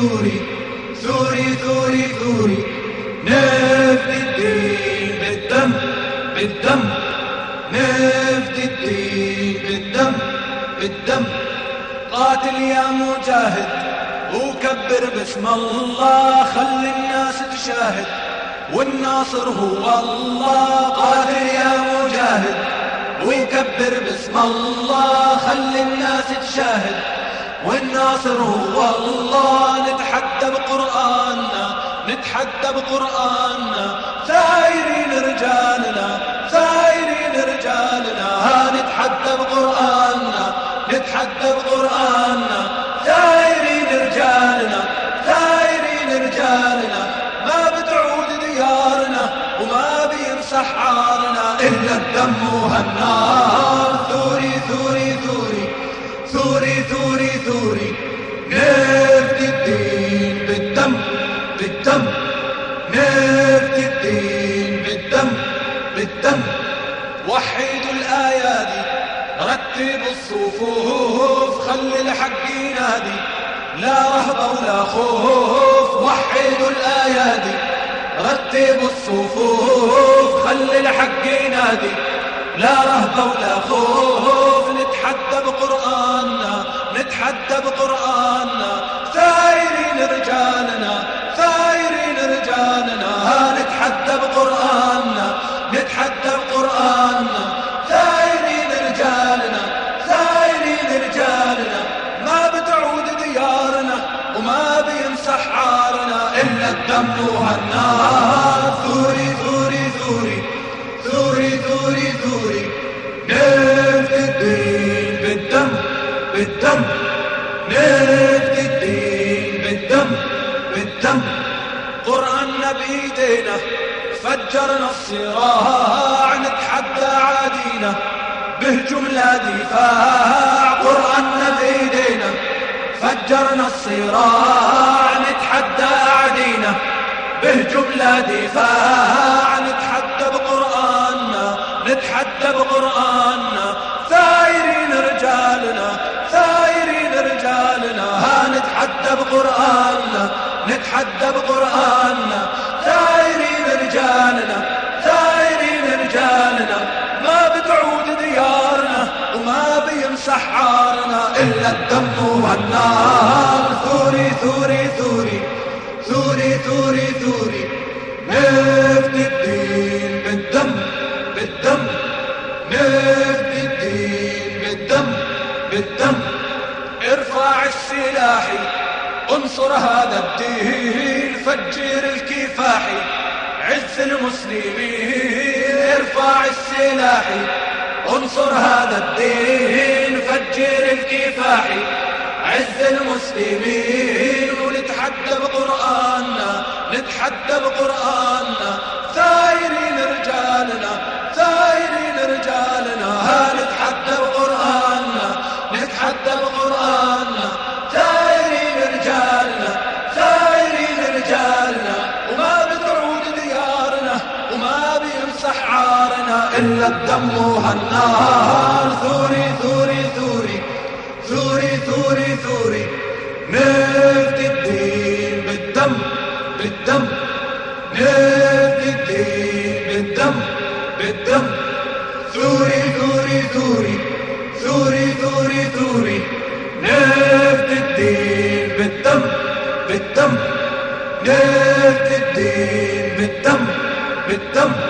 ثوري ثوري ثوري ثوري نفدي الدين بالدم بالدم. نفدي الدين بالدم بالدم. قاتل يا مجاهد وكبر باسم الله. خلي الناس تشاهد والناصر هو الله. قاتل يا مجاهد وكبر باسم الله. خلي الناس تشاهد والناصر هو الله. نتحدى بقرآننا نتحدى بقرآننا. ثايرين رجالنا ثايرين رجالنا. نتحدى بقرآننا نتحدى بقرآننا. ثايرين رجالنا ثايرين رجالنا. ما بتعود ديارنا وما بيمسح عارنا إلا الدم وهالنار. بالدم نفدي الدين بالدم بالدم. وحيدوا الآيادي رتب الصفوف خلي الحق ينادي. لا رهبة ولا خوف وحدوا الآيادي رتبوا الصفوف خلي الحق ينادي. لا رهبة ولا خوف نتحدى بقرآننا نتحدى بقرآننا. إلا الدم وهالنار ثوري ثوري ثوري ثوري ثوري ثوري. نفت الدين بالدم بالدم. نفت الدين بالدم بالدم. قرآننا بإيدينا فجرنا الصراع نتحدى عادينا. به جملة دفاع قرآننا بإيدينا فجرنا الصراع. نتحدى عادينا به جملة دفاع نتحدى بقرآننا نتحدى بقرآننا. ثايرين رجالنا ثايرين رجالنا. ها نتحدى بقرآننا نتحدى بقرآننا. ثايرين رجالنا ثايرين رجالنا. ما بتعود ديارنا وما بيمسح عارنا إلا الدم والنار. نفدي الدين بالدم بالدم. ارفع السلاح انصر هذا الدين فجر الكفاح عز المسلمين ارفع السلاح انصر هذا الدين فجر الكفاح عز المسلمين ونتحدى بقرآننا نتحدى بقرآننا. إلا الدم وهالنار ثوري ثوري ثوري. ثوري ثوري ثوري. نفدي الدين بالدم بالدم. نفدي الدين بالدم بالدم. ثوري ثوري ثوري. ثوري ثوري ثوري. نفدي الدين بالدم بالدم. نفدي الدين بالدم بالدم.